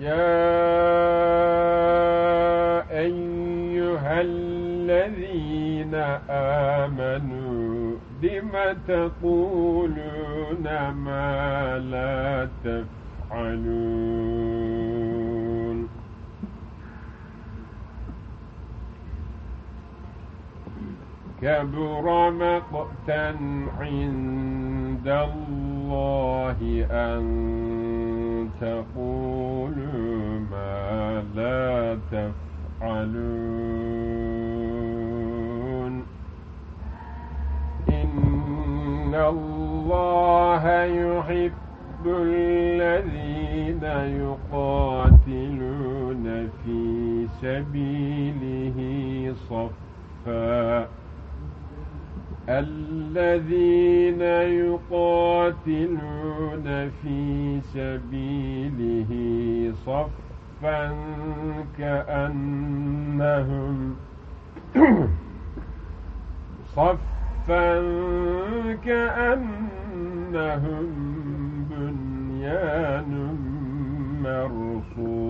يا أيها الذين آمنوا لم تقولون ما لا تفعلون؟ كبر مقتا عند الله أن لا تفعلون إن الله يحب الذين يقاتلون في سبيله صفا. الذين يقاتلون في سبيله صفا. كأنهم صفا كأنهم بنيان مرصوص.